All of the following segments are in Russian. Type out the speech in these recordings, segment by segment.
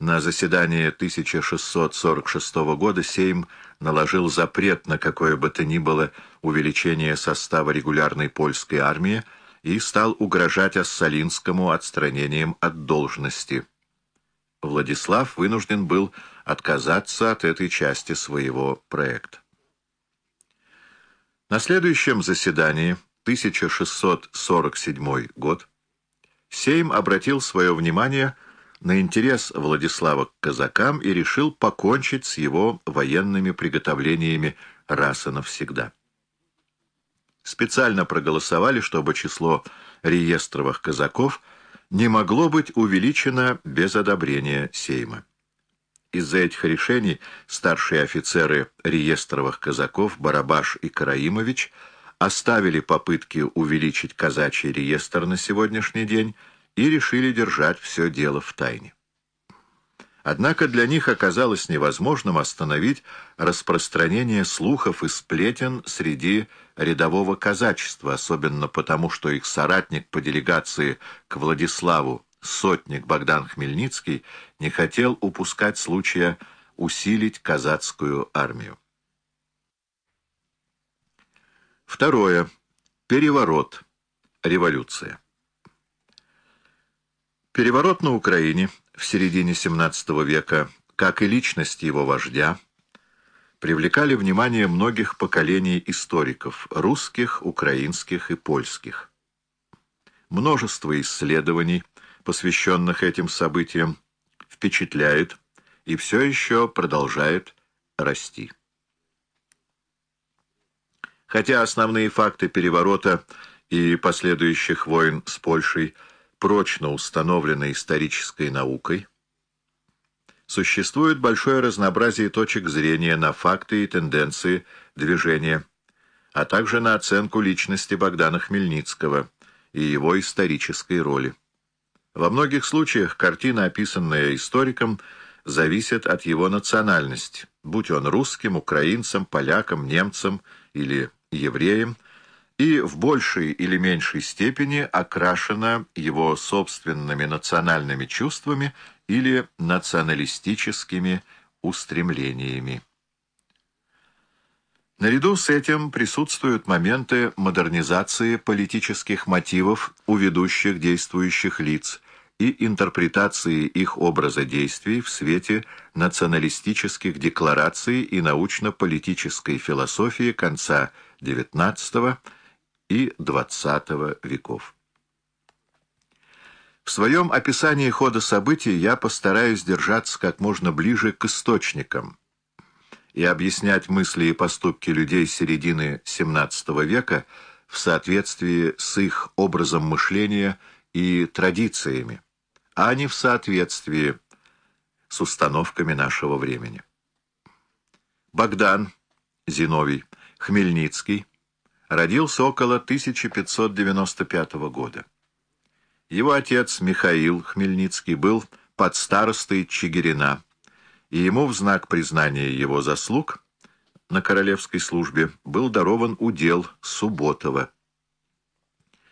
На заседании 1646 года Сейм наложил запрет на какое бы то ни было увеличение состава регулярной польской армии и стал угрожать Ассалинскому отстранением от должности. Владислав вынужден был отказаться от этой части своего проекта. На следующем заседании, 1647 год, Сейм обратил свое внимание на интерес Владислава к казакам и решил покончить с его военными приготовлениями раз и навсегда. Специально проголосовали, чтобы число реестровых казаков не могло быть увеличено без одобрения Сейма. Из-за этих решений старшие офицеры реестровых казаков Барабаш и Караимович оставили попытки увеличить казачий реестр на сегодняшний день и решили держать все дело в тайне. Однако для них оказалось невозможным остановить распространение слухов и сплетен среди рядового казачества, особенно потому, что их соратник по делегации к Владиславу сотник Богдан Хмельницкий не хотел упускать случая усилить казацкую армию. Второе. Переворот. Революция. Переворот на Украине в середине XVII века, как и личность его вождя, привлекали внимание многих поколений историков – русских, украинских и польских. Множество исследований – посвященных этим событиям, впечатляет и все еще продолжает расти. Хотя основные факты переворота и последующих войн с Польшей прочно установлены исторической наукой, существует большое разнообразие точек зрения на факты и тенденции движения, а также на оценку личности Богдана Хмельницкого и его исторической роли. Во многих случаях картина, описанная историком, зависит от его национальности, будь он русским, украинцем, поляком, немцем или евреем, и в большей или меньшей степени окрашена его собственными национальными чувствами или националистическими устремлениями. Наряду с этим присутствуют моменты модернизации политических мотивов у ведущих действующих лиц и интерпретации их образа действий в свете националистических деклараций и научно-политической философии конца XIX и XX веков. В своем описании хода событий я постараюсь держаться как можно ближе к источникам, и объяснять мысли и поступки людей середины XVII века в соответствии с их образом мышления и традициями, а не в соответствии с установками нашего времени. Богдан Зиновий Хмельницкий родился около 1595 года. Его отец Михаил Хмельницкий был подстаростой Чигирина, и ему в знак признания его заслуг на королевской службе был дарован удел Субботова.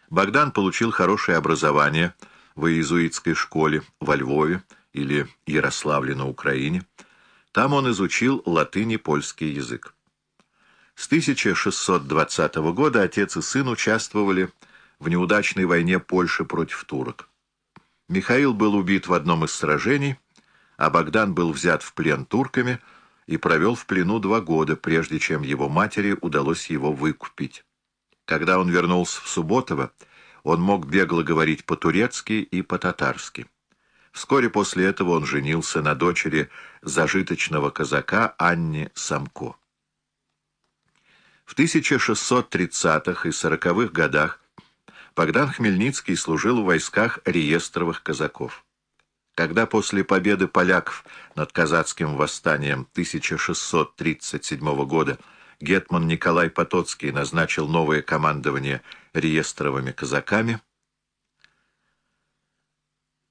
Богдан получил хорошее образование в иезуитской школе во Львове или Ярославле на Украине. Там он изучил латынь и польский язык. С 1620 года отец и сын участвовали в неудачной войне Польши против турок. Михаил был убит в одном из сражений, а Богдан был взят в плен турками и провел в плену два года, прежде чем его матери удалось его выкупить. Когда он вернулся в Субботово, он мог бегло говорить по-турецки и по-татарски. Вскоре после этого он женился на дочери зажиточного казака Анне Самко. В 1630-х и 40-х годах Богдан Хмельницкий служил в войсках реестровых казаков. Когда после победы поляков над казацким восстанием 1637 года гетман Николай Потоцкий назначил новое командование реестровыми казаками,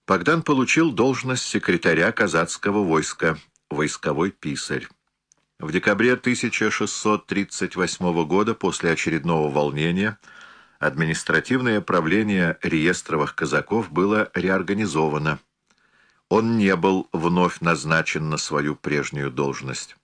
Богдан получил должность секретаря казацкого войска, войсковой писарь. В декабре 1638 года, после очередного волнения, административное правление реестровых казаков было реорганизовано. он не был вновь назначен на свою прежнюю должность.